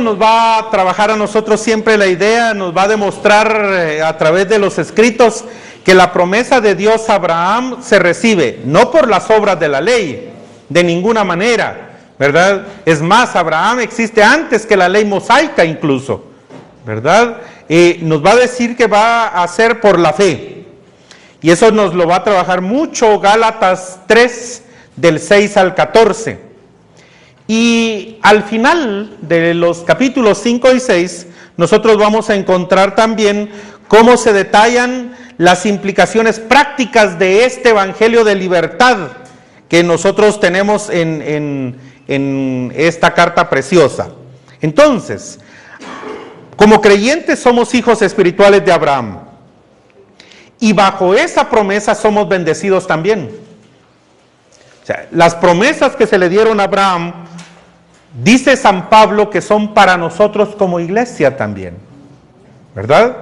Nos va a trabajar a nosotros siempre la idea, nos va a demostrar eh, a través de los escritos que la promesa de Dios a Abraham se recibe no por las obras de la ley, de ninguna manera, ¿verdad? Es más, Abraham existe antes que la ley mosaica incluso, ¿verdad? Y nos va a decir que va a ser por la fe. Y eso nos lo va a trabajar mucho Gálatas 3 del 6 al 14. Y al final de los capítulos 5 y 6, nosotros vamos a encontrar también cómo se detallan las implicaciones prácticas de este Evangelio de libertad que nosotros tenemos en, en esta carta preciosa. Entonces, como creyentes somos hijos espirituales de Abraham. Y bajo esa promesa somos bendecidos también. O sea, las promesas que se le dieron a Abraham Dice San Pablo que son para nosotros como iglesia también, ¿verdad?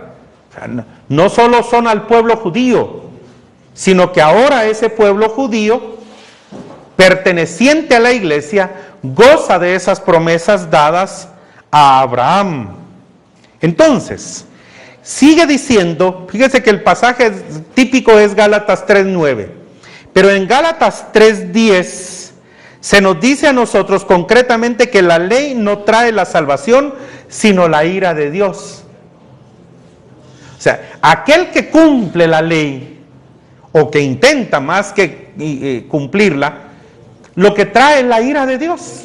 no solo son al pueblo judío, sino que ahora ese pueblo judío, perteneciente a la iglesia, goza de esas promesas dadas a Abraham. Entonces, sigue diciendo, fíjese que el pasaje típico es Gálatas 3.9, pero en Gálatas 3.10 se nos dice a nosotros concretamente que la ley no trae la salvación, sino la ira de Dios. O sea, aquel que cumple la ley o que intenta más que eh, cumplirla, lo que trae es la ira de Dios.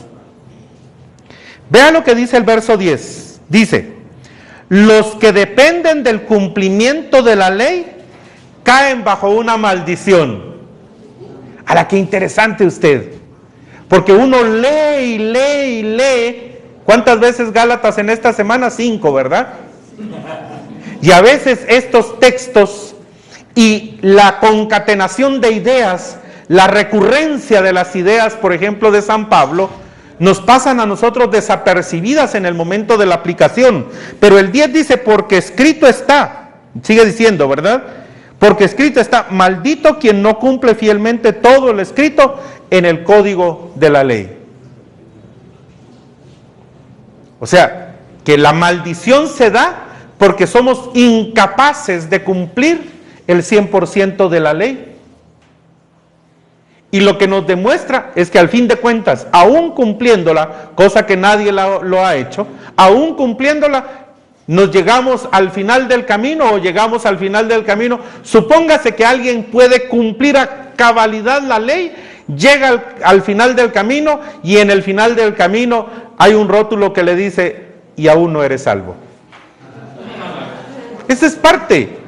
Vea lo que dice el verso 10. Dice, los que dependen del cumplimiento de la ley caen bajo una maldición. A la que interesante usted. Porque uno lee y lee y lee. ¿Cuántas veces Gálatas en esta semana? Cinco, ¿verdad? Y a veces estos textos y la concatenación de ideas, la recurrencia de las ideas, por ejemplo, de San Pablo, nos pasan a nosotros desapercibidas en el momento de la aplicación. Pero el 10 dice, porque escrito está, sigue diciendo, ¿verdad? Porque escrito está, maldito quien no cumple fielmente todo el escrito en el código de la ley. O sea, que la maldición se da porque somos incapaces de cumplir el 100% de la ley. Y lo que nos demuestra es que al fin de cuentas, aún cumpliéndola, cosa que nadie lo ha hecho, aún cumpliéndola, nos llegamos al final del camino o llegamos al final del camino. Supóngase que alguien puede cumplir a cabalidad la ley, llega al, final del camino y en el final del camino hay un rótulo que le dice, y aún no eres salvo. Esa es parte.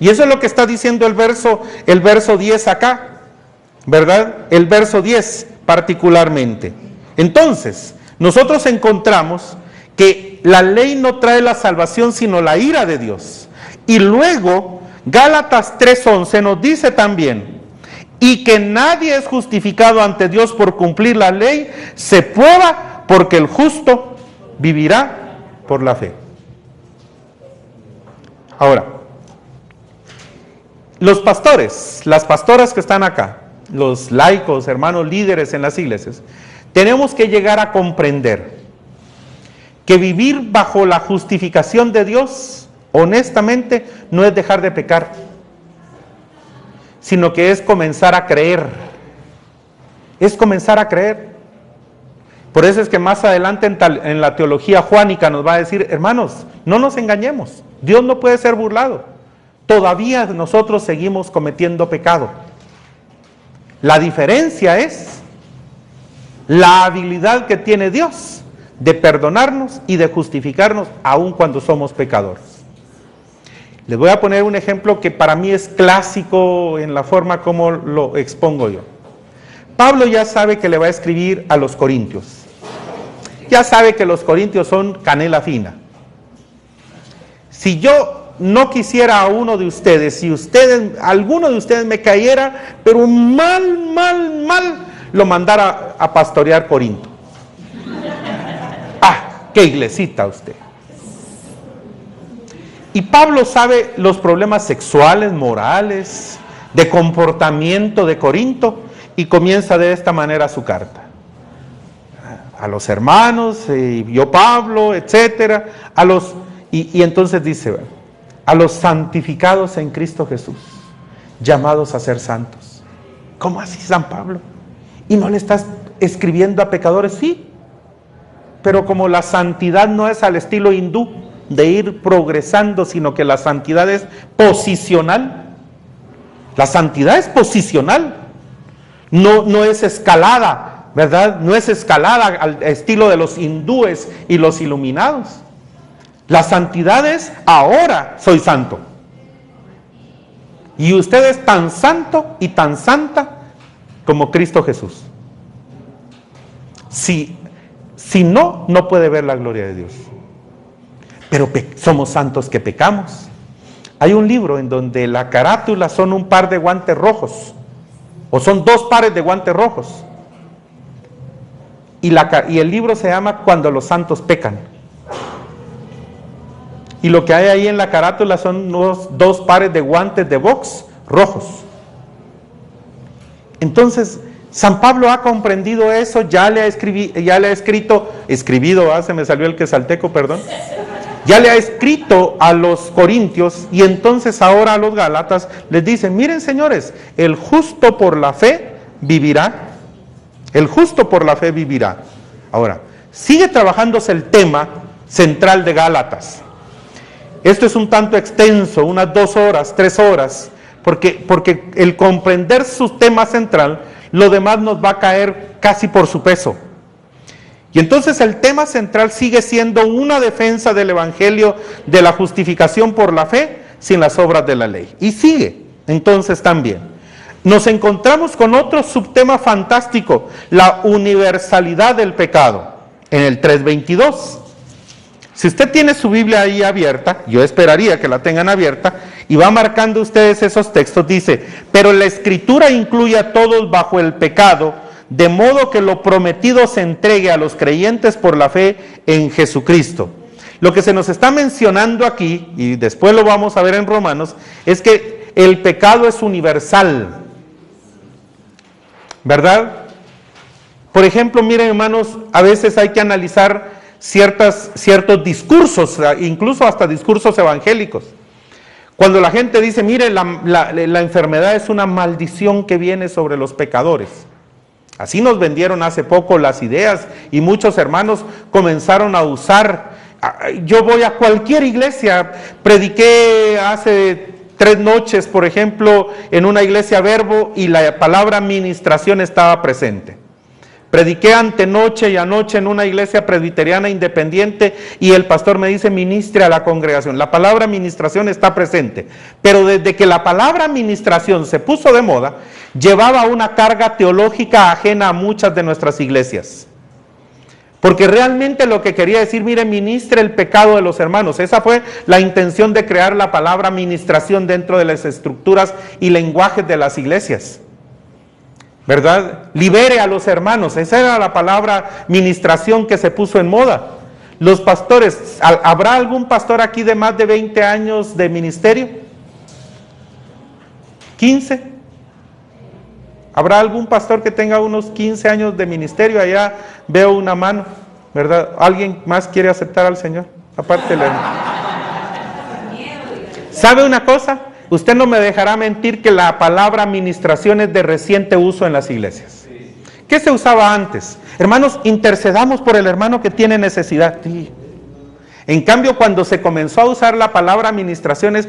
Y eso es lo que está diciendo el verso, el verso 10 acá, ¿verdad? El verso 10 particularmente. Entonces, nosotros encontramos que la ley no trae la salvación, sino la ira de Dios. Y luego, Gálatas 3:11 nos dice también, y que nadie es justificado ante Dios por cumplir la ley, se prueba porque el justo vivirá por la fe. Ahora, los pastores, las pastoras que están acá, los laicos, hermanos líderes en las iglesias, tenemos que llegar a comprender que vivir bajo la justificación de Dios, honestamente, no es dejar de pecar, sino que es comenzar a creer. Es comenzar a creer. Por eso es que más adelante en, la teología juánica nos va a decir, hermanos, no nos engañemos, Dios no puede ser burlado. Todavía nosotros seguimos cometiendo pecado. La diferencia es la habilidad que tiene Dios de perdonarnos y de justificarnos aun cuando somos pecadores. Les voy a poner un ejemplo que para mí es clásico en la forma como lo expongo yo. Pablo ya sabe que le va a escribir a los corintios. Ya sabe que los corintios son canela fina. Si yo no quisiera a uno de ustedes, si ustedes, alguno de ustedes me cayera, pero mal, mal, mal, lo mandara a pastorear Corinto. ¿Qué iglesita usted? Y Pablo sabe los problemas sexuales, morales, de comportamiento de Corinto y comienza de esta manera su carta. a los hermanos, y yo Pablo, etcétera, a los y, y entonces dice, a los santificados en Cristo Jesús, llamados a ser santos. ¿Cómo así San Pablo? ¿Y no le estás escribiendo a pecadores? Sí, pero como la santidad no es al estilo hindú, de ir progresando, sino que la santidad es posicional. La santidad es posicional, no, no es escalada, ¿verdad? No es escalada al estilo de los hindúes y los iluminados. La santidad es ahora soy santo. Y usted es tan santo y tan santa como Cristo Jesús. Si, si no, no puede ver la gloria de Dios. Pero somos santos que pecamos. Hay un libro en donde la carátula son un par de guantes rojos, o son dos pares de guantes rojos. Y, la, y el libro se llama Cuando los santos pecan. Y lo que hay ahí en la carátula son dos pares de guantes de box rojos. Entonces, San Pablo ha comprendido eso, ya le ha, ya le ha escrito, escribido, ah, se me salió el que salteco, perdón, ya le ha escrito a los corintios y entonces ahora a los galatas les dice, miren señores, el justo por la fe vivirá, el justo por la fe vivirá. Ahora, sigue trabajándose el tema central de Gálatas. Esto es un tanto extenso, unas dos horas, tres horas, porque, porque el comprender su tema central, lo demás nos va a caer casi por su peso. Y entonces el tema central sigue siendo una defensa del Evangelio de la justificación por la fe sin las obras de la ley. Y sigue entonces también. Nos encontramos con otro subtema fantástico, la universalidad del pecado, en el 322. Si usted tiene su Biblia ahí abierta, yo esperaría que la tengan abierta, y va marcando ustedes esos textos, dice, pero la escritura incluye a todos bajo el pecado, de modo que lo prometido se entregue a los creyentes por la fe en Jesucristo. Lo que se nos está mencionando aquí, y después lo vamos a ver en Romanos, es que el pecado es universal. ¿Verdad? Por ejemplo, miren hermanos, a veces hay que analizar ciertas, ciertos discursos, incluso hasta discursos evangélicos. Cuando la gente dice, mire, la, enfermedad es una maldición que viene sobre los pecadores. Así nos vendieron hace poco las ideas y muchos hermanos comenzaron a usar. Yo voy a cualquier iglesia, prediqué hace tres noches, por ejemplo, en una iglesia verbo y la palabra administración estaba presente. Prediqué antenoche y anoche en una iglesia presbiteriana independiente y el pastor me dice ministre a la congregación. La palabra administración está presente, pero desde que la palabra administración se puso de moda, llevaba una carga teológica ajena a muchas de nuestras iglesias. Porque realmente lo que quería decir, mire, ministre el pecado de los hermanos. Esa fue la intención de crear la palabra administración dentro de las estructuras y lenguajes de las iglesias. ¿Verdad? Libere a los hermanos. Esa era la palabra ministración que se puso en moda. Los pastores, ¿habrá algún pastor aquí de más de 20 años de ministerio? ¿15? ¿Habrá algún pastor que tenga unos 15 años de ministerio? Allá veo una mano, ¿verdad? ¿Alguien más quiere aceptar al Señor? Aparte, ¿sabe una cosa? Usted no me dejará mentir que la palabra administración es de reciente uso en las iglesias. ¿Qué se usaba antes? Hermanos, intercedamos por el hermano que tiene necesidad. En cambio, cuando se comenzó a usar la palabra administración es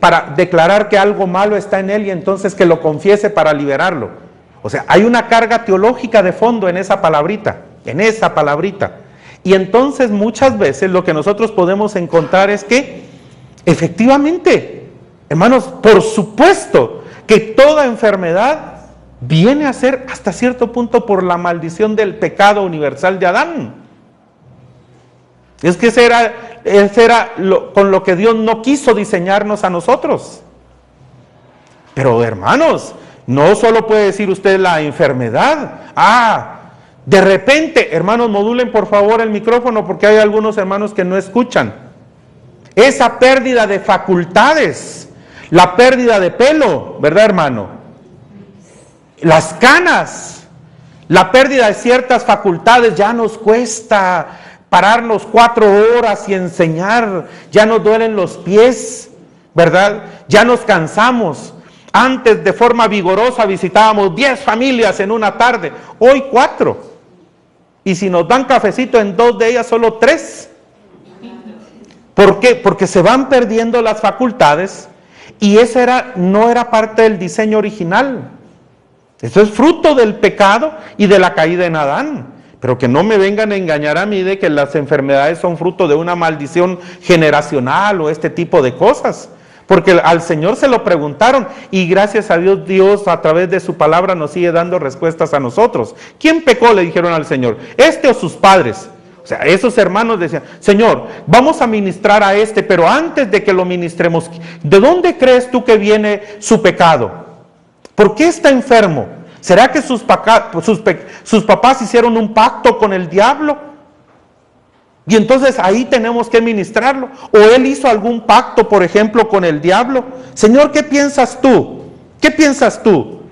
para declarar que algo malo está en él y entonces que lo confiese para liberarlo. O sea, hay una carga teológica de fondo en esa palabrita, en esa palabrita. Y entonces muchas veces lo que nosotros podemos encontrar es que efectivamente Hermanos, por supuesto que toda enfermedad viene a ser hasta cierto punto por la maldición del pecado universal de Adán. Es que ese era, era lo, con lo que Dios no quiso diseñarnos a nosotros. Pero hermanos, no solo puede decir usted la enfermedad. Ah, de repente, hermanos, modulen por favor el micrófono porque hay algunos hermanos que no escuchan. Esa pérdida de facultades la pérdida de pelo, ¿verdad hermano? Las canas, La pérdida de ciertas facultades ya nos cuesta pararnos cuatro horas y enseñar, ya nos duelen los pies, ¿verdad? Ya nos cansamos. Antes de forma vigorosa visitábamos 10 familias en una tarde, hoy cuatro. Y si nos dan cafecito en dos de ellas, solo tres. ¿Por qué? Porque se van perdiendo las facultades y ese era, no era parte del diseño original. Eso es fruto del pecado y de la caída en Adán. Pero que no me vengan a engañar a mí de que las enfermedades son fruto de una maldición generacional o este tipo de cosas. Porque al Señor se lo preguntaron y gracias a Dios Dios a través de su palabra nos sigue dando respuestas a nosotros. ¿Quién pecó? Le dijeron al Señor. ¿Este o sus padres? O sea, esos hermanos decían, Señor, vamos a ministrar a este, pero antes de que lo ministremos, ¿de dónde crees tú que viene su pecado? ¿Por qué está enfermo? ¿Será que sus, sus, sus papás hicieron un pacto con el diablo? Y entonces ahí tenemos que ministrarlo. O él hizo algún pacto, por ejemplo, con el diablo. Señor, ¿qué piensas tú? ¿Qué piensas tú?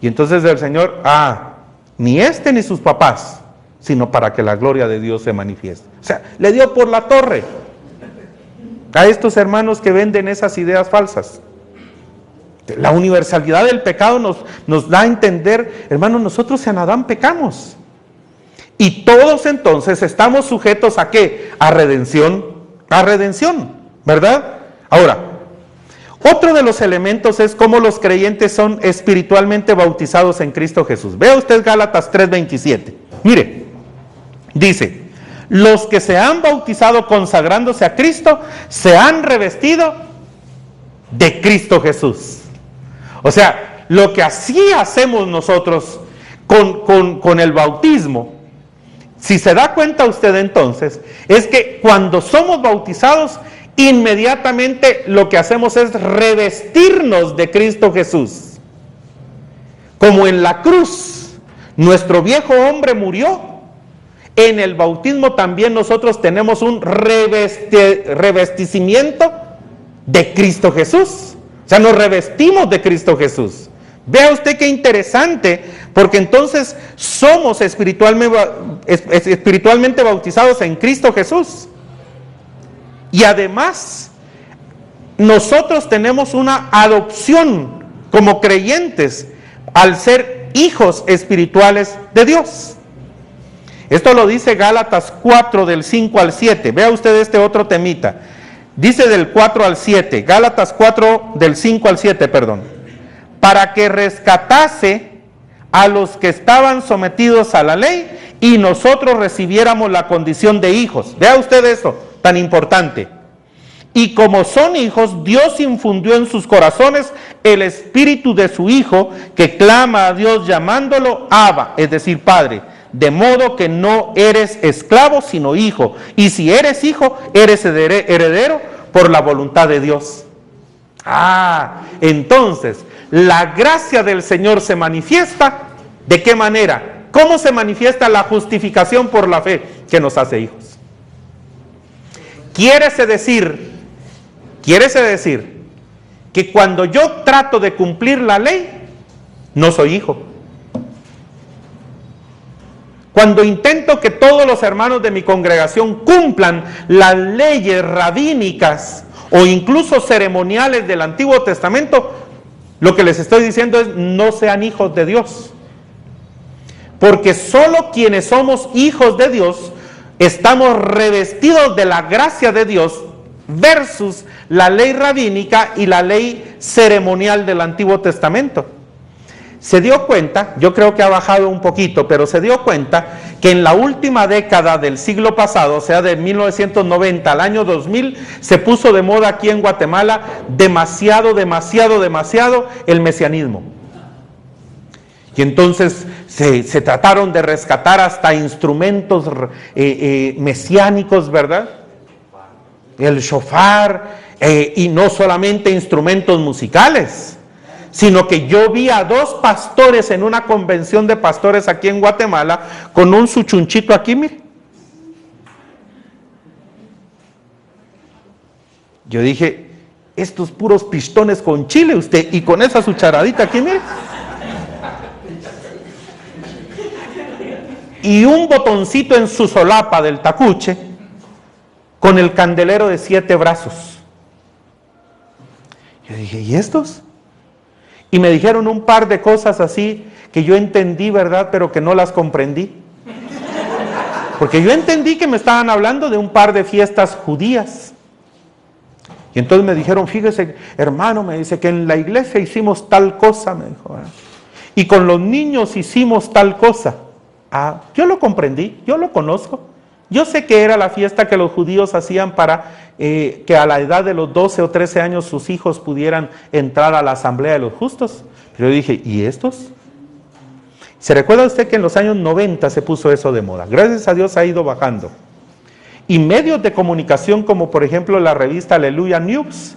Y entonces el Señor, ah, ni este ni sus papás, sino para que la gloria de Dios se manifieste. O sea, le dio por la torre a estos hermanos que venden esas ideas falsas. La universalidad del pecado nos, nos da a entender, hermanos, nosotros en Adán pecamos. Y todos entonces estamos sujetos a qué? A redención, a redención, ¿verdad? Ahora, otro de los elementos es cómo los creyentes son espiritualmente bautizados en Cristo Jesús. Vea usted Gálatas 3:27. Mire, dice, los que se han bautizado consagrándose a Cristo se han revestido de Cristo Jesús. O sea, lo que así hacemos nosotros con, con, el bautismo si se da cuenta usted entonces, es que cuando somos bautizados, inmediatamente lo que hacemos es revestirnos de Cristo Jesús. Como en la cruz, nuestro viejo hombre murió. En el bautismo también nosotros tenemos un revestimiento de Cristo Jesús. O sea, nos revestimos de Cristo Jesús. Vea usted qué interesante, porque entonces somos espiritualmente, espiritualmente bautizados en Cristo Jesús. Y además, nosotros tenemos una adopción como creyentes al ser hijos espirituales de Dios. Esto lo dice Gálatas 4 del 5 al 7. Vea usted este otro temita. Dice del 4 al 7, Gálatas 4 del 5 al 7, perdón para que rescatase a los que estaban sometidos a la ley y nosotros recibiéramos la condición de hijos. Vea usted eso, tan importante. Y como son hijos, Dios infundió en sus corazones el espíritu de su Hijo que clama a Dios llamándolo Abba, es decir, Padre. De modo que no eres esclavo, sino hijo. Y si eres hijo, eres heredero por la voluntad de Dios. Ah, entonces, la gracia del Señor se manifiesta. ¿De qué manera? ¿Cómo se manifiesta la justificación por la fe que nos hace hijos? Quiere decir, quiere decir que cuando yo trato de cumplir la ley, no soy hijo. Cuando intento que todos los hermanos de mi congregación cumplan las leyes rabínicas o incluso ceremoniales del Antiguo Testamento, lo que les estoy diciendo es no sean hijos de Dios. Porque solo quienes somos hijos de Dios estamos revestidos de la gracia de Dios versus la ley rabínica y la ley ceremonial del Antiguo Testamento se dio cuenta, yo creo que ha bajado un poquito, pero se dio cuenta que en la última década del siglo pasado, o sea, de 1990 al año 2000, se puso de moda aquí en Guatemala demasiado, demasiado, demasiado el mesianismo. Y entonces se, trataron de rescatar hasta instrumentos eh, eh, mesiánicos, ¿verdad? El shofar, eh, y no solamente instrumentos musicales sino que yo vi a dos pastores en una convención de pastores aquí en Guatemala con un suchunchito aquí, mire. Yo dije, estos puros pistones con chile usted y con esa sucharadita aquí, mire. y un botoncito en su solapa del tacuche con el candelero de siete brazos. Yo dije, ¿y estos? Y me dijeron un par de cosas así que yo entendí, ¿verdad? Pero que no las comprendí. Porque yo entendí que me estaban hablando de un par de fiestas judías. Y entonces me dijeron, fíjese, hermano, me dice que en la iglesia hicimos tal cosa, me dijo. Y con los niños hicimos tal cosa. Ah, yo lo comprendí, yo lo conozco. Yo sé que era la fiesta que los judíos hacían para eh, que a la edad de los 12 o 13 años sus hijos pudieran entrar a la asamblea de los justos. Pero yo dije, ¿y estos? ¿Se recuerda usted que en los años 90 se puso eso de moda? Gracias a Dios ha ido bajando. Y medios de comunicación como por ejemplo la revista Aleluya News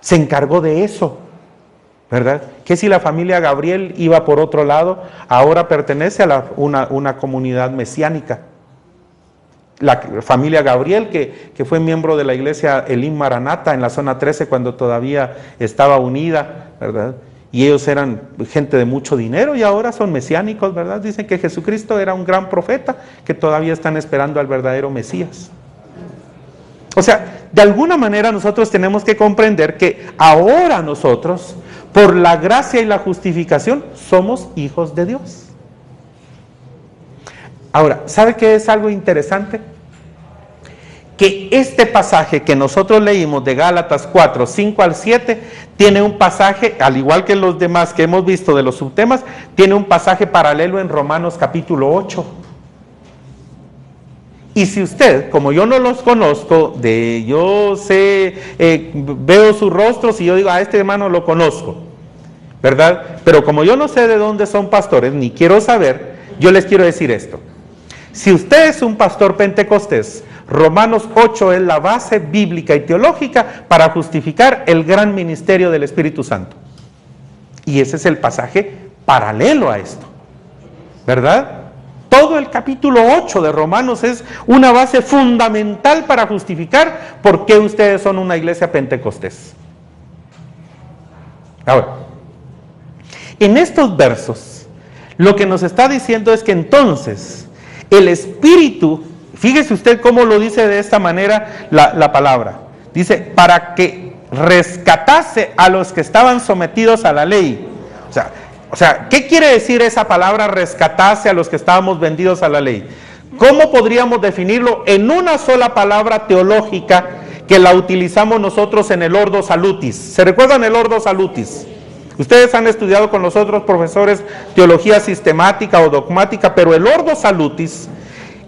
se encargó de eso, ¿verdad? Que si la familia Gabriel iba por otro lado, ahora pertenece a una, una, comunidad mesiánica. La familia Gabriel, que, que, fue miembro de la iglesia Elim Maranata en la zona 13 cuando todavía estaba unida, ¿verdad? y ellos eran gente de mucho dinero y ahora son mesiánicos, ¿verdad? Dicen que Jesucristo era un gran profeta que todavía están esperando al verdadero Mesías. O sea, de alguna manera nosotros tenemos que comprender que ahora nosotros, por la gracia y la justificación, somos hijos de Dios. Ahora, ¿sabe qué es algo interesante? que este pasaje que nosotros leímos de Gálatas 4, 5 al 7, tiene un pasaje, al igual que los demás que hemos visto de los subtemas, tiene un pasaje paralelo en Romanos capítulo 8. Y si usted, como yo no los conozco, de yo sé, eh, veo sus rostros y yo digo, a este hermano lo conozco, ¿verdad? Pero como yo no sé de dónde son pastores, ni quiero saber, yo les quiero decir esto. Si usted es un pastor pentecostés, Romanos 8 es la base bíblica y teológica para justificar el gran ministerio del Espíritu Santo. Y ese es el pasaje paralelo a esto. ¿Verdad? Todo el capítulo 8 de Romanos es una base fundamental para justificar por qué ustedes son una iglesia pentecostés. Ahora, en estos versos, lo que nos está diciendo es que entonces el Espíritu Fíjese usted cómo lo dice de esta manera la, palabra. Dice, para que rescatase a los que estaban sometidos a la ley. O sea, o sea, ¿qué quiere decir esa palabra rescatase a los que estábamos vendidos a la ley? ¿Cómo podríamos definirlo en una sola palabra teológica que la utilizamos nosotros en el Ordo Salutis? ¿Se recuerdan el Ordo Salutis? Ustedes han estudiado con los otros profesores teología sistemática o dogmática, pero el Ordo Salutis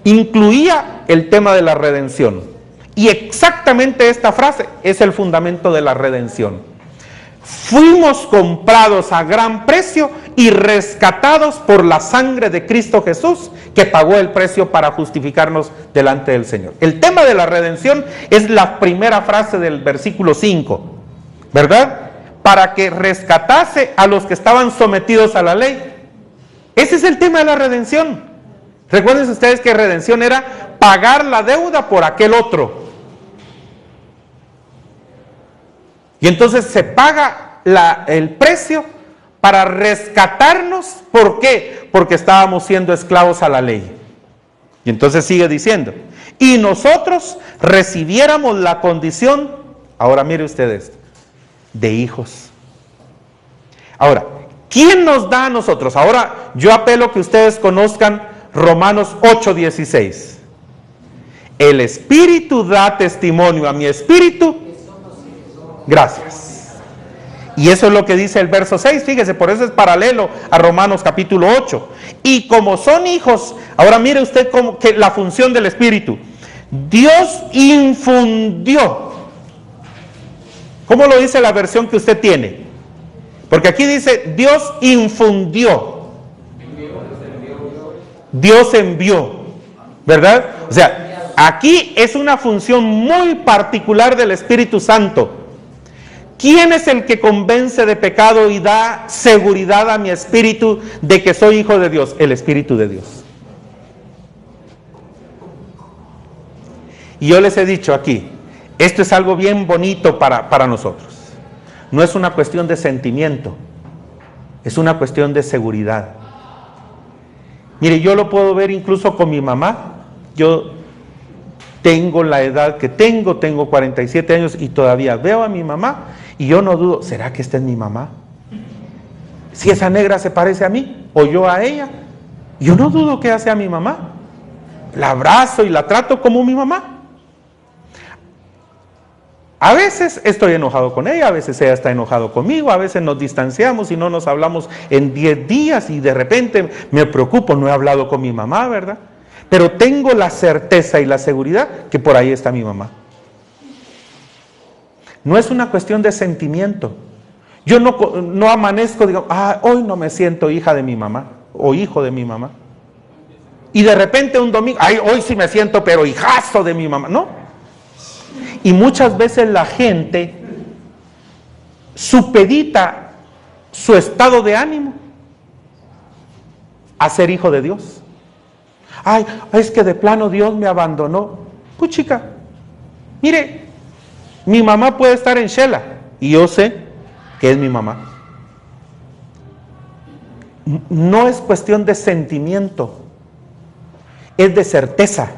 incluía el tema de la redención. Y exactamente esta frase es el fundamento de la redención. Fuimos comprados a gran precio y rescatados por la sangre de Cristo Jesús, que pagó el precio para justificarnos delante del Señor. El tema de la redención es la primera frase del versículo 5, ¿verdad? Para que rescatase a los que estaban sometidos a la ley. Ese es el tema de la redención. Recuerden ustedes que redención era pagar la deuda por aquel otro. Y entonces se paga el precio para rescatarnos. ¿Por qué? Porque estábamos siendo esclavos a la ley. Y entonces sigue diciendo, y nosotros recibiéramos la condición, ahora mire ustedes, de hijos. Ahora, ¿quién nos da a nosotros? Ahora yo apelo que ustedes conozcan Romanos 8:16. El Espíritu da testimonio a mi Espíritu. Gracias. Y eso es lo que dice el verso 6, fíjese, por eso es paralelo a Romanos capítulo 8. Y como son hijos, ahora mire usted cómo, que la función del Espíritu. Dios infundió. ¿Cómo lo dice la versión que usted tiene? Porque aquí dice Dios infundió. Dios envió, ¿verdad? O sea, aquí es una función muy particular del Espíritu Santo. ¿Quién es el que convence de pecado y da seguridad a mi espíritu de que soy hijo de Dios? El Espíritu de Dios. Y yo les he dicho aquí, esto es algo bien bonito para, para nosotros. No es una cuestión de sentimiento, es una cuestión de seguridad. Mire, yo lo puedo ver incluso con mi mamá. Yo tengo la edad que tengo, tengo 47 años y todavía veo a mi mamá y yo no dudo, ¿será que esta es mi mamá? Si esa negra se parece a mí o yo a ella, yo no dudo que sea mi mamá. La abrazo y la trato como mi mamá. A veces estoy enojado con ella, a veces ella está enojado conmigo, a veces nos distanciamos y no nos hablamos en 10 días y de repente me preocupo, no he hablado con mi mamá, ¿verdad? Pero tengo la certeza y la seguridad que por ahí está mi mamá. No es una cuestión de sentimiento. Yo no, no amanezco, digo, ah, hoy no me siento hija de mi mamá o hijo de mi mamá. Y de repente un domingo, ay, hoy sí me siento, pero hijazo de mi mamá. No, y muchas veces la gente supedita su estado de ánimo a ser hijo de Dios. Ay, es que de plano Dios me abandonó. Pues chica, mire, mi mamá puede estar en Shela y yo sé que es mi mamá. No es cuestión de sentimiento, es de certeza.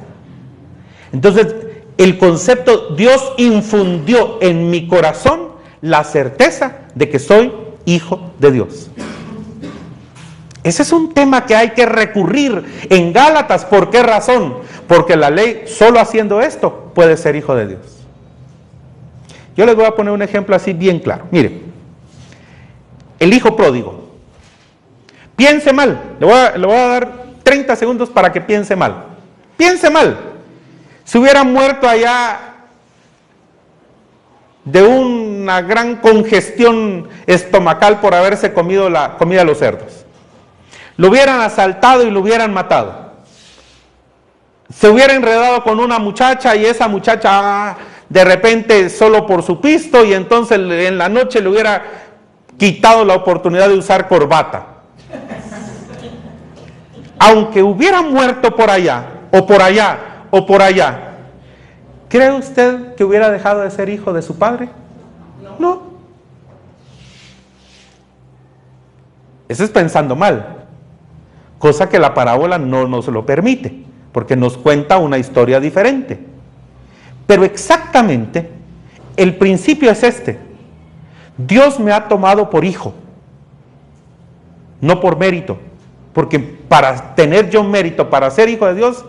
Entonces, el concepto, Dios infundió en mi corazón la certeza de que soy hijo de Dios. Ese es un tema que hay que recurrir en Gálatas. ¿Por qué razón? Porque la ley, solo haciendo esto, puede ser hijo de Dios. Yo les voy a poner un ejemplo así bien claro. Mire, el hijo pródigo. Piense mal. Le voy a, le voy a dar 30 segundos para que piense mal. Piense mal. Si hubiera muerto allá de una gran congestión estomacal por haberse comido la comida de los cerdos. Lo hubieran asaltado y lo hubieran matado. Se hubiera enredado con una muchacha y esa muchacha ah, de repente solo por su pisto y entonces en la noche le hubiera quitado la oportunidad de usar corbata. Aunque hubiera muerto por allá o por allá, o por allá. ¿Cree usted que hubiera dejado de ser hijo de su padre? No. Eso es pensando mal, cosa que la parábola no nos lo permite, porque nos cuenta una historia diferente. Pero exactamente el principio es este. Dios me ha tomado por hijo, no por mérito, porque para tener yo mérito, para ser hijo de Dios,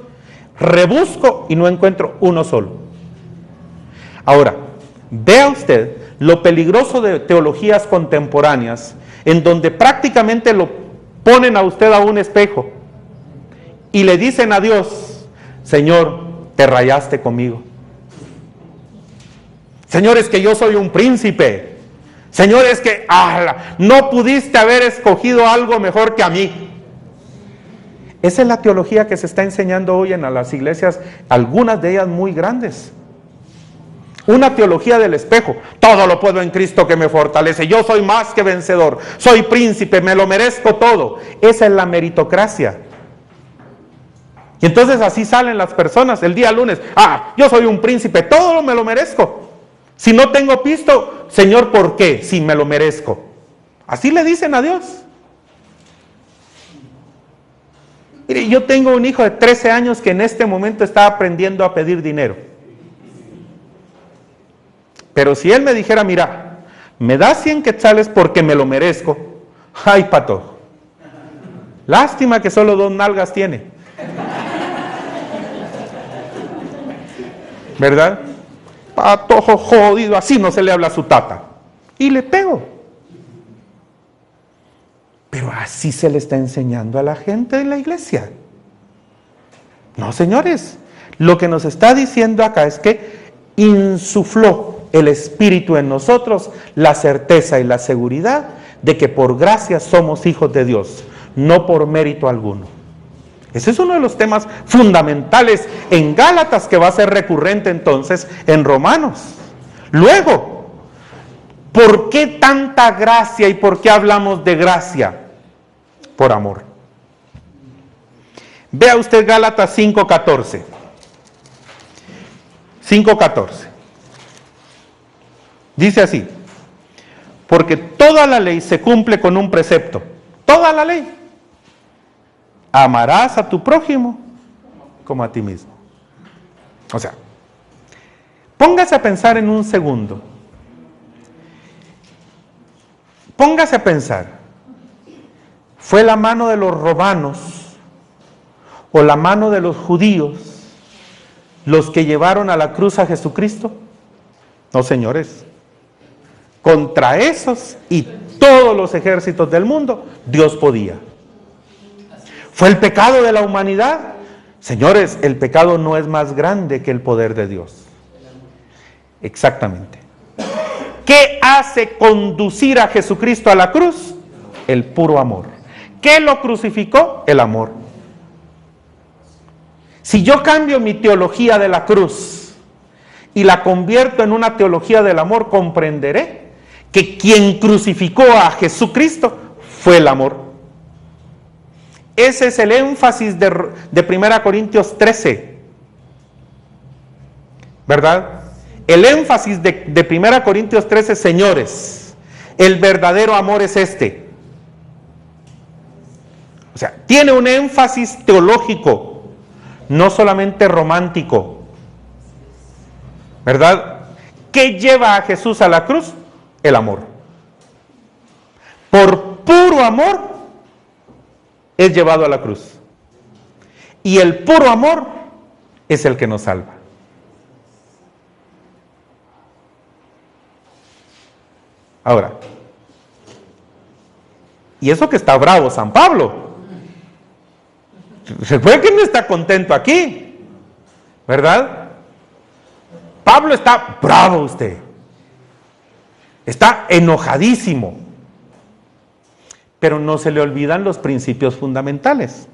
rebusco y no encuentro uno solo. Ahora, vea usted lo peligroso de teologías contemporáneas en donde prácticamente lo ponen a usted a un espejo y le dicen a Dios, Señor, te rayaste conmigo. Señor, es que yo soy un príncipe. Señor, es que ah, no pudiste haber escogido algo mejor que a mí. Esa es la teología que se está enseñando hoy en las iglesias, algunas de ellas muy grandes. Una teología del espejo. Todo lo puedo en Cristo que me fortalece. Yo soy más que vencedor. Soy príncipe, me lo merezco todo. Esa es la meritocracia. Y entonces así salen las personas el día lunes. Ah, yo soy un príncipe, todo me lo merezco. Si no tengo pisto, Señor, ¿por qué? Si me lo merezco. Así le dicen a Dios. Mire, yo tengo un hijo de 13 años que en este momento está aprendiendo a pedir dinero. Pero si él me dijera, mira, me da 100 quetzales porque me lo merezco, ay pato, lástima que solo dos nalgas tiene. ¿Verdad? Patojo jodido, así no se le habla a su tata. Y le pego. Pero así se le está enseñando a la gente de la iglesia. No, señores. Lo que nos está diciendo acá es que insufló el Espíritu en nosotros la certeza y la seguridad de que por gracia somos hijos de Dios, no por mérito alguno. Ese es uno de los temas fundamentales en Gálatas que va a ser recurrente entonces en Romanos. Luego, ¿por qué tanta gracia y por qué hablamos de gracia? Por amor. Vea usted Gálatas 5.14. 5.14. Dice así, porque toda la ley se cumple con un precepto. Toda la ley. amarás a tu prójimo como a ti mismo. O sea, póngase a pensar en un segundo. Póngase a pensar, ¿fue la mano de los romanos o la mano de los judíos los que llevaron a la cruz a Jesucristo? No, señores. Contra esos y todos los ejércitos del mundo, Dios podía. ¿Fue el pecado de la humanidad? Señores, el pecado no es más grande que el poder de Dios. Exactamente. ¿Qué hace conducir a Jesucristo a la cruz? El puro amor. ¿Qué lo crucificó? El amor. Si yo cambio mi teología de la cruz y la convierto en una teología del amor, comprenderé que quien crucificó a Jesucristo fue el amor. Ese es el énfasis de, de 1 Corintios 13. ¿Verdad? El énfasis de, de 1 Corintios 13, señores, el verdadero amor es este. O sea, tiene un énfasis teológico, no solamente romántico. ¿Verdad? ¿Qué lleva a Jesús a la cruz? El amor. Por puro amor es llevado a la cruz. Y el puro amor es el que nos salva. Ahora, y eso que está bravo San Pablo. Se puede que no está contento aquí, ¿verdad? Pablo está bravo usted. Está enojadísimo. Pero no se le olvidan los principios fundamentales.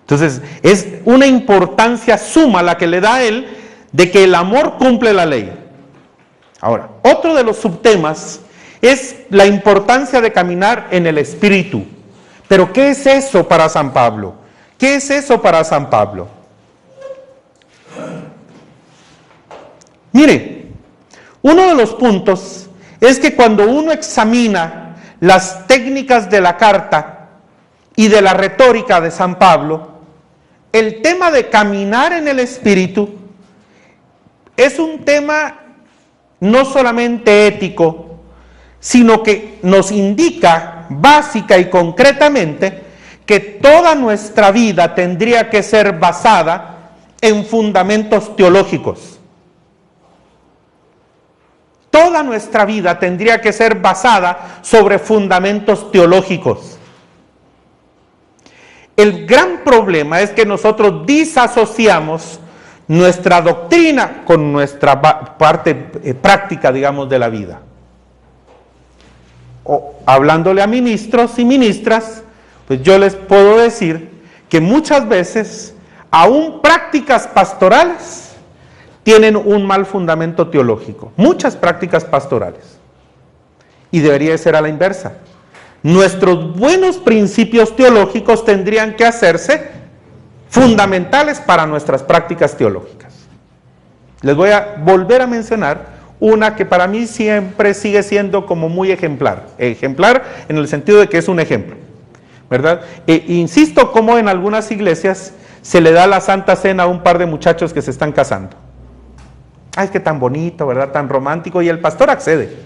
Entonces, es una importancia suma la que le da él de que el amor cumple la ley. Ahora, otro de los subtemas es la importancia de caminar en el Espíritu. Pero ¿qué es eso para San Pablo? ¿Qué es eso para San Pablo? Mire, uno de los puntos es que cuando uno examina las técnicas de la carta y de la retórica de San Pablo, el tema de caminar en el Espíritu es un tema no solamente ético, sino que nos indica básica y concretamente que toda nuestra vida tendría que ser basada en fundamentos teológicos. Toda nuestra vida tendría que ser basada sobre fundamentos teológicos. El gran problema es que nosotros disasociamos nuestra doctrina con nuestra parte eh, práctica, digamos, de la vida hablándole a ministros y ministras, pues yo les puedo decir que muchas veces, aún prácticas pastorales, tienen un mal fundamento teológico. Muchas prácticas pastorales. Y debería ser a la inversa. Nuestros buenos principios teológicos tendrían que hacerse fundamentales para nuestras prácticas teológicas. Les voy a volver a mencionar una que para mí siempre sigue siendo como muy ejemplar. Ejemplar en el sentido de que es un ejemplo, ¿verdad? E insisto como en algunas iglesias se le da la Santa Cena a un par de muchachos que se están casando. Ay, qué tan bonito, ¿verdad? Tan romántico. Y el pastor accede.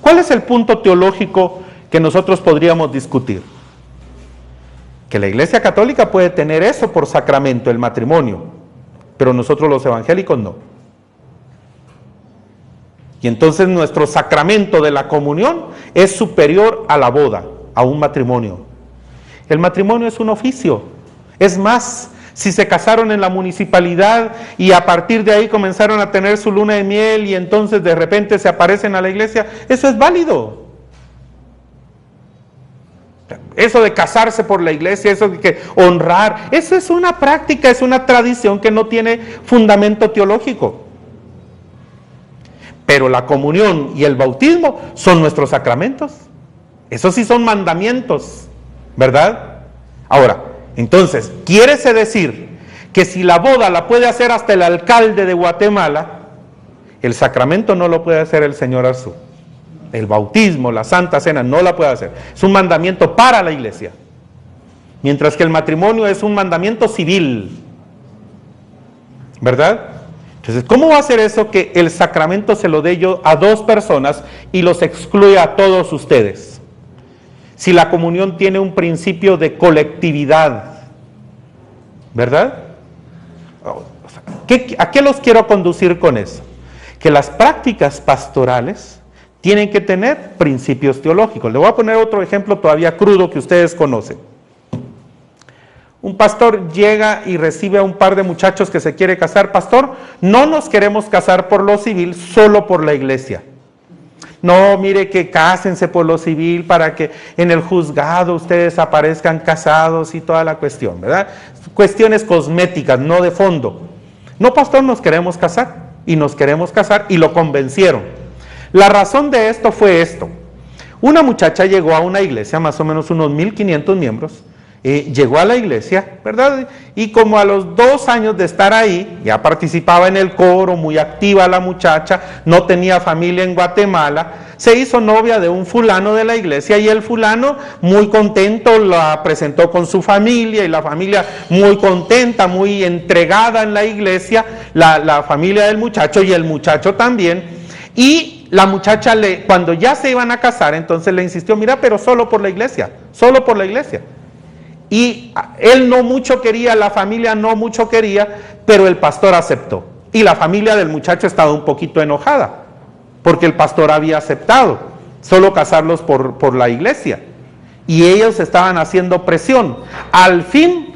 ¿Cuál es el punto teológico que nosotros podríamos discutir? Que la Iglesia Católica puede tener eso por sacramento, el matrimonio pero nosotros los evangélicos no. Y entonces nuestro sacramento de la comunión es superior a la boda, a un matrimonio. El matrimonio es un oficio. Es más, si se casaron en la municipalidad y a partir de ahí comenzaron a tener su luna de miel y entonces de repente se aparecen a la iglesia, eso es válido. Eso de casarse por la iglesia, eso de que honrar, eso es una práctica, es una tradición que no tiene fundamento teológico. Pero la comunión y el bautismo son nuestros sacramentos. Esos sí son mandamientos, ¿verdad? Ahora, entonces, quiere decir que si la boda la puede hacer hasta el alcalde de Guatemala, el sacramento no lo puede hacer el señor Arzú. el bautismo, la santa cena, no la puede hacer. Es un mandamiento para la iglesia. Mientras que el matrimonio es un mandamiento civil. ¿Verdad? Entonces, ¿cómo va a ser eso que el sacramento se lo dé yo a dos personas y los excluye a todos ustedes? Si la comunión tiene un principio de colectividad, ¿verdad? ¿A qué los quiero conducir con eso? Que las prácticas pastorales tienen que tener principios teológicos. Le voy a poner otro ejemplo todavía crudo que ustedes conocen. Un pastor llega y recibe a un par de muchachos que se quiere casar. Pastor, no nos queremos casar por lo civil, solo por la iglesia. No, mire que cásense por lo civil para que en el juzgado ustedes aparezcan casados y toda la cuestión, ¿verdad? Cuestiones cosméticas, no de fondo. No, pastor, nos queremos casar y nos queremos casar y lo convencieron. La razón de esto fue esto. Una muchacha llegó a una iglesia, más o menos unos 1500 miembros, llegó a la iglesia, ¿verdad? Y como a los dos años de estar ahí, ya participaba en el coro, muy activa la muchacha, no tenía familia en Guatemala, se hizo novia de un fulano de la iglesia y el fulano muy contento la presentó con su familia y la familia muy contenta, muy entregada en la iglesia, la, la familia del muchacho y el muchacho también. Y la muchacha le, cuando ya se iban a casar, entonces le insistió, mira, pero solo por la iglesia, solo por la iglesia. Y él no mucho quería, la familia no mucho quería, pero el pastor aceptó. Y la familia del muchacho estaba un poquito enojada, porque el pastor había aceptado solo casarlos por, por la iglesia. Y ellos estaban haciendo presión. Al fin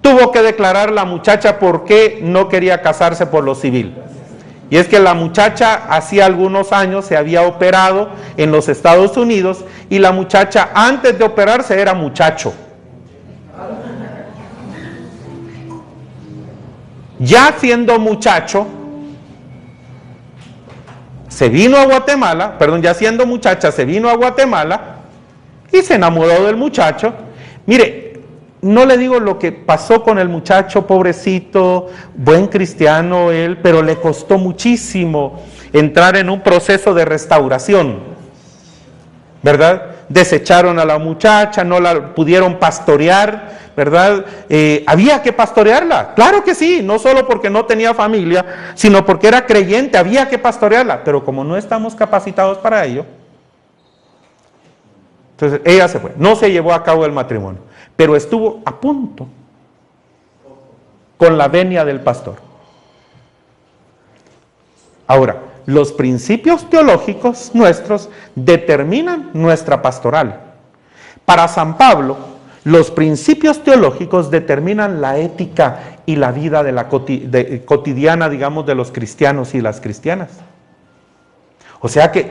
tuvo que declarar la muchacha por qué no quería casarse por lo civil. Y es que la muchacha hacía algunos años se había operado en los Estados Unidos y la muchacha antes de operarse era muchacho. Ya siendo muchacho, se vino a Guatemala, perdón, ya siendo muchacha, se vino a Guatemala y se enamoró del muchacho. Mire, no le digo lo que pasó con el muchacho, pobrecito, buen cristiano él, pero le costó muchísimo entrar en un proceso de restauración, ¿verdad? Desecharon a la muchacha, no la pudieron pastorear, ¿verdad? Eh, había que pastorearla, claro que sí, no solo porque no tenía familia, sino porque era creyente, había que pastorearla, pero como no estamos capacitados para ello, entonces ella se fue, no se llevó a cabo el matrimonio, pero estuvo a punto con la venia del pastor. Ahora, los principios teológicos nuestros determinan nuestra pastoral. Para San Pablo, los principios teológicos determinan la ética y la vida de la cotidiana, digamos, de los cristianos y las cristianas. O sea que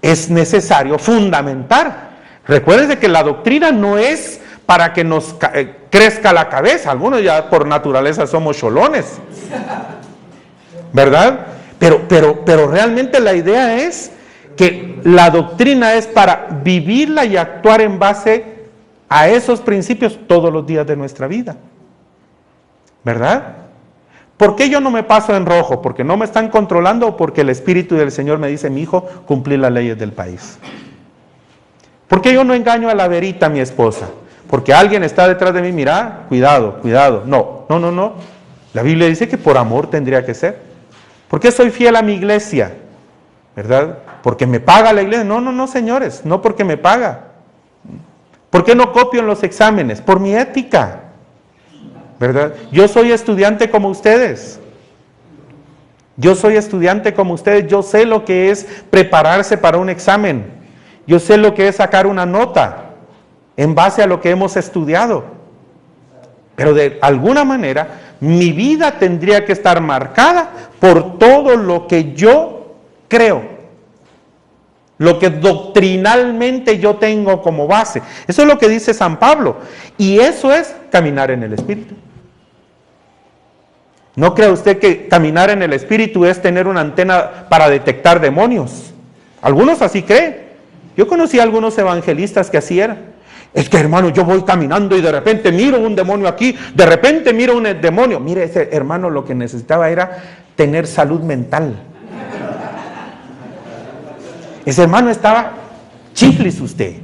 es necesario fundamentar. Recuerden que la doctrina no es para que nos eh, crezca la cabeza. Algunos ya por naturaleza somos cholones. ¿Verdad? Pero, pero, pero realmente la idea es que la doctrina es para vivirla y actuar en base a esos principios todos los días de nuestra vida. ¿Verdad? ¿Por qué yo no me paso en rojo? ¿Porque no me están controlando o porque el Espíritu del Señor me dice, mi hijo, cumplir las leyes del país? ¿Por qué yo no engaño a la verita, mi esposa? Porque alguien está detrás de mí, mira, cuidado, cuidado. No, no, no, no. La Biblia dice que por amor tendría que ser. ¿Por qué soy fiel a mi iglesia? ¿Verdad? Porque me paga la iglesia. No, no, no, señores, no porque me paga. ¿Por qué no copio en los exámenes? Por mi ética. ¿Verdad? Yo soy estudiante como ustedes. Yo soy estudiante como ustedes. Yo sé lo que es prepararse para un examen. Yo sé lo que es sacar una nota en base a lo que hemos estudiado. Pero de alguna manera mi vida tendría que estar marcada por todo lo que yo creo lo que doctrinalmente yo tengo como base. Eso es lo que dice San Pablo. Y eso es caminar en el Espíritu. ¿No cree usted que caminar en el Espíritu es tener una antena para detectar demonios? Algunos así creen. Yo conocí a algunos evangelistas que así eran. Es que hermano, yo voy caminando y de repente miro un demonio aquí, de repente miro un demonio. Mire, ese hermano lo que necesitaba era tener salud mental. Ese hermano estaba chiflis usted.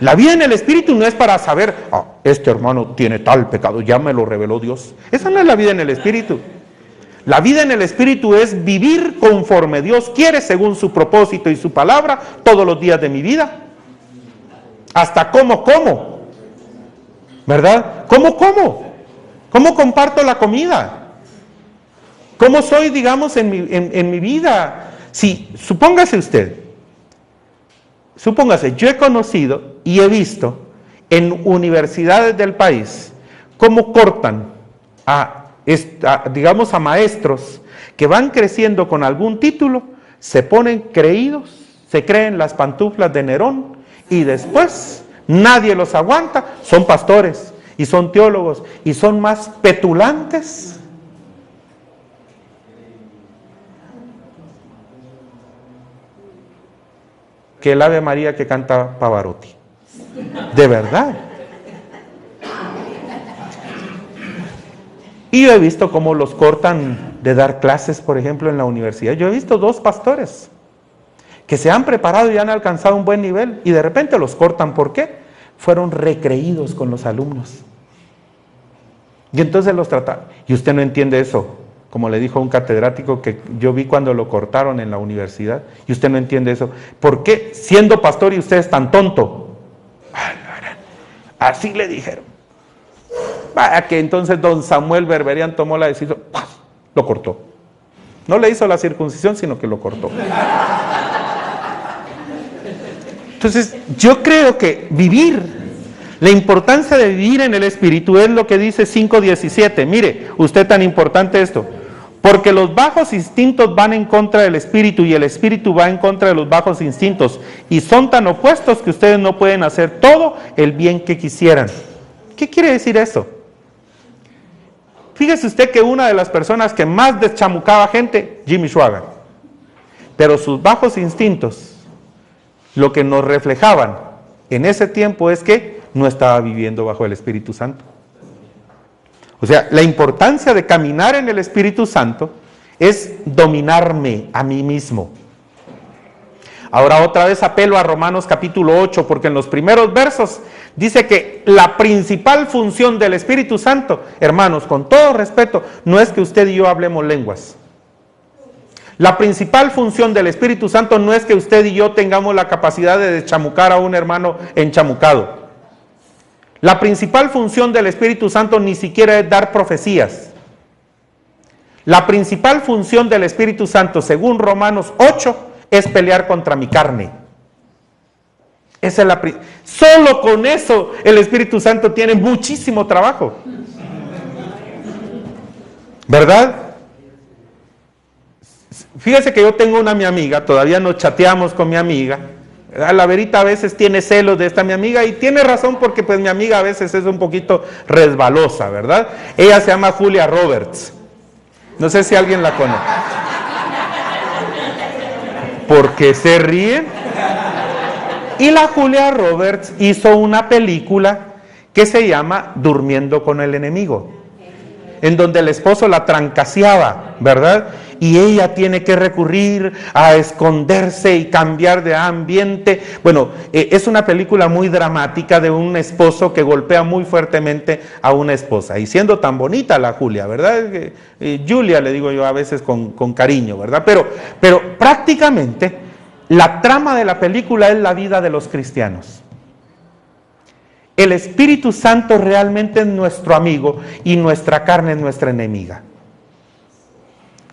La vida en el Espíritu no es para saber, ah, este hermano tiene tal pecado, ya me lo reveló Dios. Esa no es la vida en el Espíritu. La vida en el Espíritu es vivir conforme Dios quiere, según su propósito y su palabra, todos los días de mi vida. Hasta cómo como. ¿Verdad? ¿Cómo como? ¿Cómo comparto la comida? ¿Cómo soy, digamos, en mi, en mi vida? Si, supóngase usted, supóngase, yo he conocido y he visto en universidades del país cómo cortan a, digamos, a maestros que van creciendo con algún título, se ponen creídos, se creen las pantuflas de Nerón y después nadie los aguanta, son pastores y son teólogos y son más petulantes que el Ave María que canta Pavarotti. De verdad. Y yo he visto cómo los cortan de dar clases, por ejemplo, en la universidad. Yo he visto dos pastores que se han preparado y han alcanzado un buen nivel y de repente los cortan. ¿Por qué? Fueron recreídos con los alumnos. Y entonces los trataron. Y usted no entiende eso como le dijo un catedrático que yo vi cuando lo cortaron en la universidad, y usted no entiende eso. ¿Por qué siendo pastor y usted es tan tonto? Así le dijeron. Vaya que entonces don Samuel Berberian tomó la decisión, lo cortó. No le hizo la circuncisión, sino que lo cortó. Entonces, yo creo que vivir, la importancia de vivir en el Espíritu es lo que dice 5.17. Mire, usted tan importante esto. Porque los bajos instintos van en contra del espíritu y el espíritu va en contra de los bajos instintos. Y son tan opuestos que ustedes no pueden hacer todo el bien que quisieran. ¿Qué quiere decir eso? Fíjese usted que una de las personas que más deschamucaba gente, Jimmy Schwager. Pero sus bajos instintos, lo que nos reflejaban en ese tiempo es que no estaba viviendo bajo el Espíritu Santo. O sea, la importancia de caminar en el Espíritu Santo es dominarme a mí mismo. Ahora otra vez apelo a Romanos capítulo 8, porque en los primeros versos dice que la principal función del Espíritu Santo, hermanos, con todo respeto, no es que usted y yo hablemos lenguas. La principal función del Espíritu Santo no es que usted y yo tengamos la capacidad de deschamucar a un hermano enchamucado. La principal función del Espíritu Santo ni siquiera es dar profecías. La principal función del Espíritu Santo, según Romanos 8, es pelear contra mi carne. Esa es la Solo con eso el Espíritu Santo tiene muchísimo trabajo. ¿Verdad? Fíjese que yo tengo una mi amiga, todavía nos chateamos con mi amiga, la verita a veces tiene celos de esta mi amiga y tiene razón porque pues mi amiga a veces es un poquito resbalosa, ¿verdad? Ella se llama Julia Roberts. No sé si alguien la conoce. Porque se ríen. Y la Julia Roberts hizo una película que se llama Durmiendo con el enemigo, en donde el esposo la trancaseaba, ¿verdad? Y ella tiene que recurrir a esconderse y cambiar de ambiente. Bueno, eh, es una película muy dramática de un esposo que golpea muy fuertemente a una esposa. Y siendo tan bonita la Julia, ¿verdad? Eh, Julia le digo yo a veces con, cariño, ¿verdad? Pero, pero prácticamente la trama de la película es la vida de los cristianos. El Espíritu Santo realmente es nuestro amigo y nuestra carne es nuestra enemiga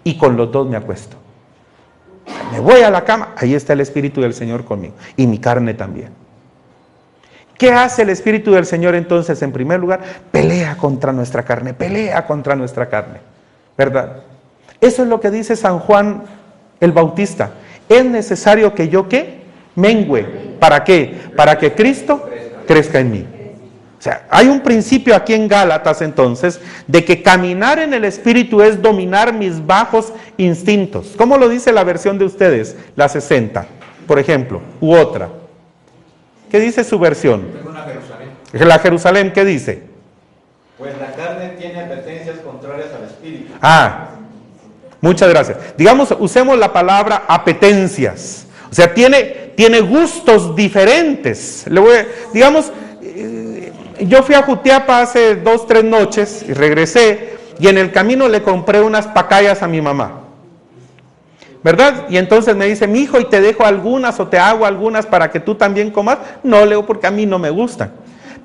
y con los dos me acuesto. Me voy a la cama, ahí está el Espíritu del Señor conmigo y mi carne también. ¿Qué hace el Espíritu del Señor entonces? En primer lugar, pelea contra nuestra carne, pelea contra nuestra carne, ¿verdad? Eso es lo que dice San Juan el Bautista. Es necesario que yo qué? Mengüe. ¿Para qué? Para que Cristo crezca en mí sea, hay un principio aquí en Gálatas entonces de que caminar en el Espíritu es dominar mis bajos instintos. ¿Cómo lo dice la versión de ustedes? La 60, por ejemplo, u otra. ¿Qué dice su versión? Jerusalén. La Jerusalén, ¿qué dice? Pues la carne tiene apetencias contrarias al Espíritu. Ah, muchas gracias. Digamos, usemos la palabra apetencias O sea, tiene, tiene gustos diferentes. Le voy, digamos, yo fui a Jutiapa hace dos, tres noches y regresé y en el camino le compré unas pacayas a mi mamá. ¿Verdad? Y entonces me dice, mi hijo, y te dejo algunas o te hago algunas para que tú también comas. No, leo porque a mí no me gustan.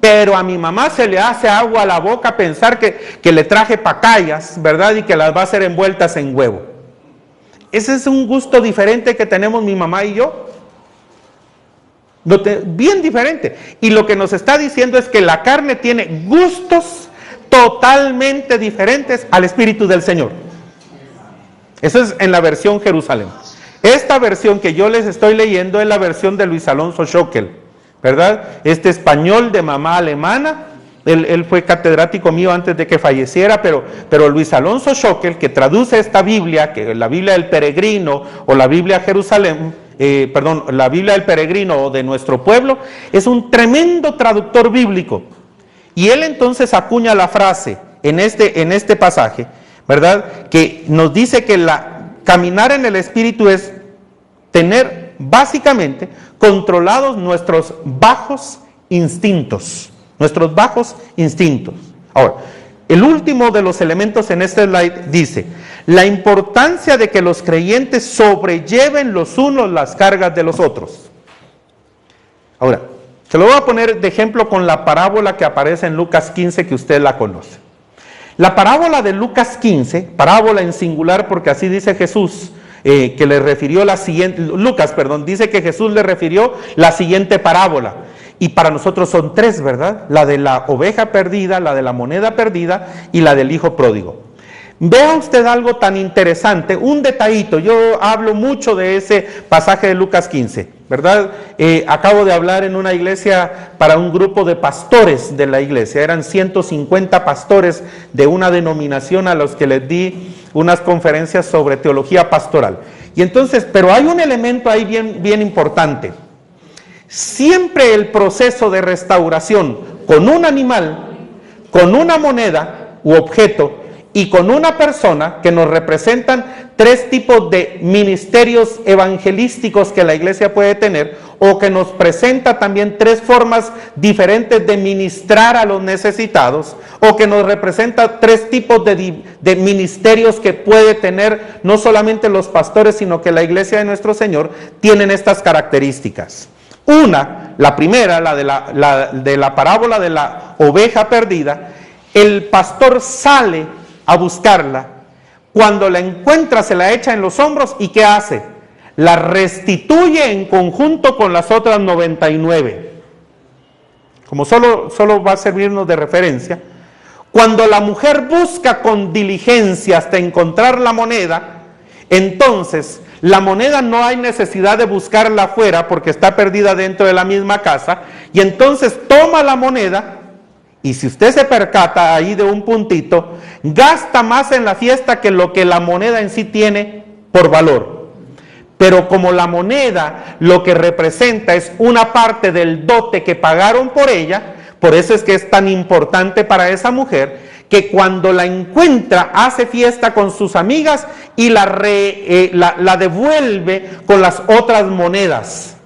Pero a mi mamá se le hace agua a la boca pensar que, que le traje pacayas, ¿verdad? Y que las va a hacer envueltas en huevo. Ese es un gusto diferente que tenemos mi mamá y yo. Bien diferente. Y lo que nos está diciendo es que la carne tiene gustos totalmente diferentes al Espíritu del Señor. Eso es en la versión Jerusalén. Esta versión que yo les estoy leyendo es la versión de Luis Alonso Schockel, ¿verdad? Este español de mamá alemana. Él, fue catedrático mío antes de que falleciera, pero, pero Luis Alonso Schockel, que traduce esta Biblia, que es la Biblia del peregrino o la Biblia Jerusalén, eh, perdón, la Biblia del peregrino de nuestro pueblo, es un tremendo traductor bíblico. Y él entonces acuña la frase en este, en este pasaje, ¿verdad? Que nos dice que la, caminar en el Espíritu es tener básicamente controlados nuestros bajos instintos, nuestros bajos instintos. Ahora, el último de los elementos en este slide dice, la importancia de que los creyentes sobrelleven los unos las cargas de los otros. Ahora, se lo voy a poner de ejemplo con la parábola que aparece en Lucas 15 que usted la conoce. La parábola de Lucas 15, parábola en singular porque así dice Jesús, eh, que le refirió la siguiente, Lucas, perdón, dice que Jesús le refirió la siguiente parábola. Y para nosotros son tres, ¿verdad? La de la oveja perdida, la de la moneda perdida y la del hijo pródigo. Vea usted algo tan interesante, un detallito, yo hablo mucho de ese pasaje de Lucas 15, ¿verdad? Eh, acabo de hablar en una iglesia para un grupo de pastores de la iglesia, eran 150 pastores de una denominación a los que les di unas conferencias sobre teología pastoral. Y entonces, pero hay un elemento ahí bien, bien importante. Siempre el proceso de restauración con un animal, con una moneda u objeto, y con una persona que nos representan tres tipos de ministerios evangelísticos que la iglesia puede tener o que nos presenta también tres formas diferentes de ministrar a los necesitados o que nos representa tres tipos de, ministerios que puede tener no solamente los pastores sino que la iglesia de nuestro Señor tienen estas características. Una, la primera, la de la parábola de la oveja perdida, el pastor sale a buscarla. Cuando la encuentra se la echa en los hombros y ¿qué hace? La restituye en conjunto con las otras 99. Como solo, solo va a servirnos de referencia. Cuando la mujer busca con diligencia hasta encontrar la moneda, entonces la moneda no hay necesidad de buscarla afuera porque está perdida dentro de la misma casa y entonces toma la moneda y si usted se percata ahí de un puntito, gasta más en la fiesta que lo que la moneda en sí tiene por valor. Pero como la moneda lo que representa es una parte del dote que pagaron por ella, por eso es que es tan importante para esa mujer que cuando la encuentra hace fiesta con sus amigas y la, eh, la, la devuelve con las otras monedas.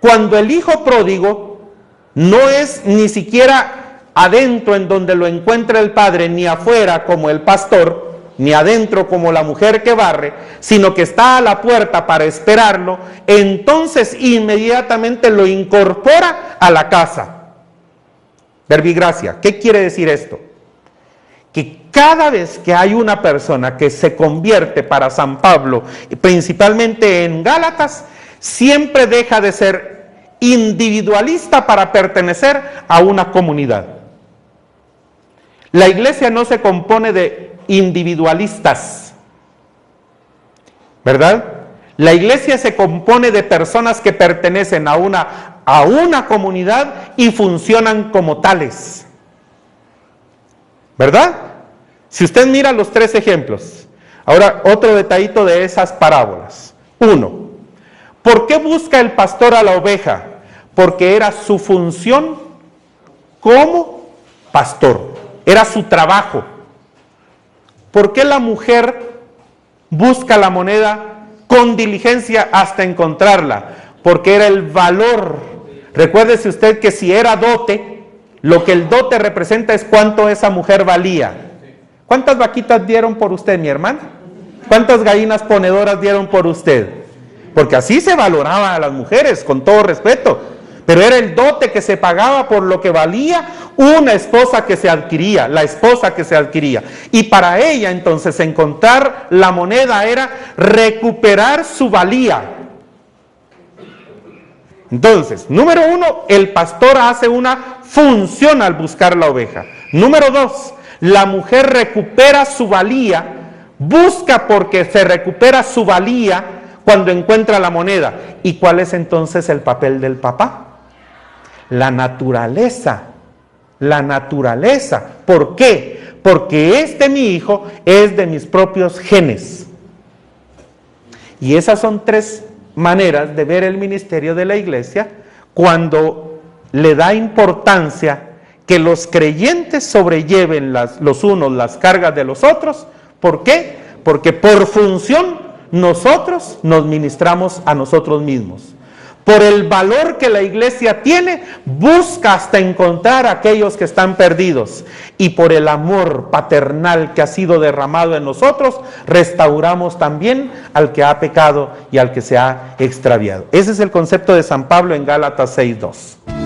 Cuando el hijo pródigo no es ni siquiera adentro en donde lo encuentra el Padre, ni afuera como el pastor, ni adentro como la mujer que barre, sino que está a la puerta para esperarlo, entonces inmediatamente lo incorpora a la casa. Verbigracia, ¿qué quiere decir esto? Que cada vez que hay una persona que se convierte para San Pablo, principalmente en Gálatas, siempre deja de ser individualista para pertenecer a una comunidad. La iglesia no se compone de individualistas, ¿verdad? La iglesia se compone de personas que pertenecen a una, a una comunidad y funcionan como tales. ¿Verdad? Si usted mira los tres ejemplos, ahora otro detallito de esas parábolas. Uno, ¿por qué busca el pastor a la oveja? Porque era su función como pastor. Era su trabajo. ¿Por qué la mujer busca la moneda con diligencia hasta encontrarla, porque era el valor. Recuérdese usted que si era dote, lo que el dote representa es cuánto esa mujer valía. ¿Cuántas vaquitas dieron por usted, mi hermana? ¿Cuántas gallinas ponedoras dieron por usted? Porque así se valoraba a las mujeres, con todo respeto. Pero era el dote que se pagaba por lo que valía una esposa que se adquiría, la esposa que se adquiría. Y para ella entonces encontrar la moneda era recuperar su valía. Entonces, número uno, el pastor hace una función al buscar la oveja. Número dos, la mujer recupera su valía, busca porque se recupera su valía cuando encuentra la moneda. ¿Y cuál es entonces el papel del papá? La naturaleza, la naturaleza. ¿Por qué? Porque este mi hijo es de mis propios genes. Y esas son tres maneras de ver el ministerio de la iglesia cuando le da importancia que los creyentes sobrelleven los unos las cargas de los otros. ¿Por qué? Porque por función nosotros nos ministramos a nosotros mismos. Por el valor que la iglesia tiene, busca hasta encontrar a aquellos que están perdidos. Y por el amor paternal que ha sido derramado en nosotros, restauramos también al que ha pecado y al que se ha extraviado. Ese es el concepto de San Pablo en Gálatas 6.2.